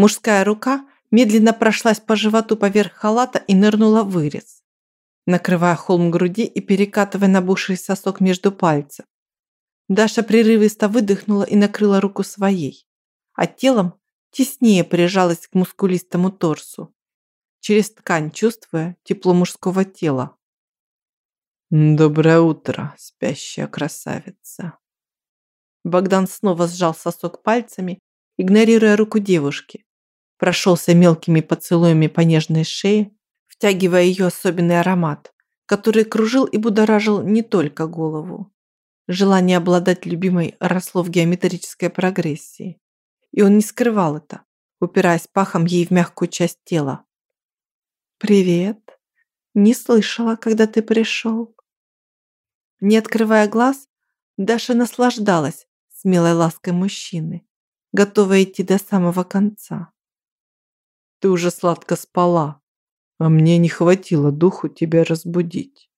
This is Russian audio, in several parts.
Мужская рука медленно прошлась по животу поверх халата и нырнула в вырез, накрывая холм груди и перекатывая набухший сосок между пальцев. Даша прерывисто выдохнула и накрыла руку своей, а телом теснее прижалась к мускулистому торсу, через ткань чувствуя тепло мужского тела. «Доброе утро, спящая красавица!» Богдан снова сжал сосок пальцами, игнорируя руку девушки, прошелся мелкими поцелуями по нежной шее, втягивая ее особенный аромат, который кружил и будоражил не только голову. Желание обладать любимой росло в геометрической прогрессии, и он не скрывал это, упираясь пахом ей в мягкую часть тела. «Привет. Не слышала, когда ты пришел». Не открывая глаз, Даша наслаждалась смелой лаской мужчины, готовая идти до самого конца. Ты уже сладко спала, а мне не хватило духу тебя разбудить.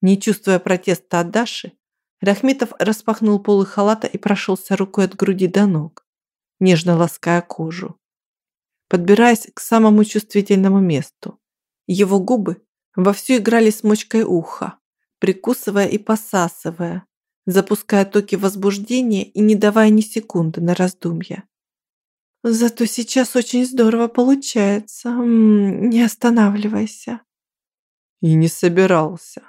Не чувствуя протеста от Даши, Рахметов распахнул полы халата и прошелся рукой от груди до ног, нежно лаская кожу. Подбираясь к самому чувствительному месту, его губы вовсю играли с мочкой уха, прикусывая и посасывая, запуская токи возбуждения и не давая ни секунды на раздумья. Зато сейчас очень здорово получается. Не останавливайся. И не собирался.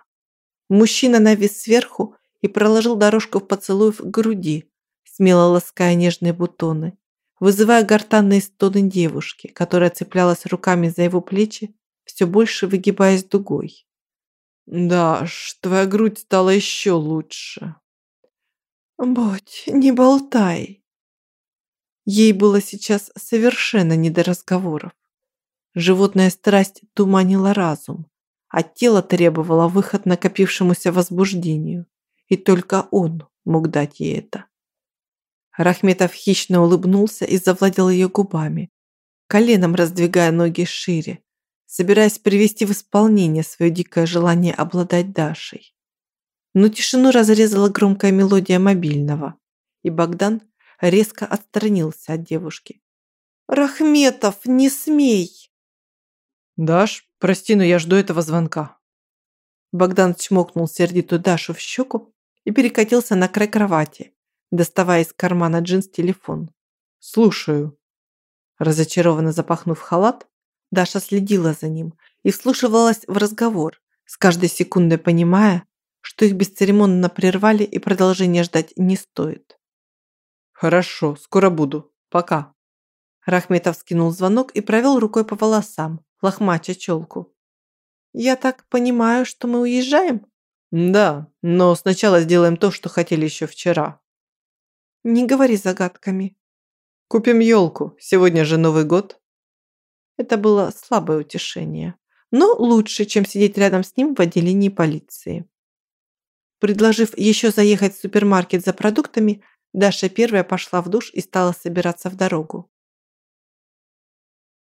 Мужчина навис сверху и проложил дорожку в поцелуев к груди, смело лаская нежные бутоны, вызывая гортанные стоны девушки, которая цеплялась руками за его плечи, все больше выгибаясь дугой. «Даш, твоя грудь стала еще лучше». «Будь, не болтай», Ей было сейчас совершенно не до разговоров. Животная страсть туманила разум, а тело требовало выход накопившемуся возбуждению, и только он мог дать ей это. Рахметов хищно улыбнулся и завладел ее губами, коленом раздвигая ноги шире, собираясь привести в исполнение свое дикое желание обладать Дашей. Но тишину разрезала громкая мелодия мобильного, и Богдан резко отстранился от девушки. «Рахметов, не смей!» «Даш, прости, но я жду этого звонка». Богдан чмокнул сердитую Дашу в щеку и перекатился на край кровати, доставая из кармана джинс телефон. «Слушаю». Разочарованно запахнув халат, Даша следила за ним и вслушивалась в разговор, с каждой секундой понимая, что их бесцеремонно прервали и продолжение ждать не стоит. «Хорошо, скоро буду. Пока». Рахметов скинул звонок и провел рукой по волосам, лохмача челку. «Я так понимаю, что мы уезжаем?» «Да, но сначала сделаем то, что хотели еще вчера». «Не говори загадками». «Купим елку. Сегодня же Новый год». Это было слабое утешение, но лучше, чем сидеть рядом с ним в отделении полиции. Предложив еще заехать в супермаркет за продуктами, Даша первая пошла в душ и стала собираться в дорогу.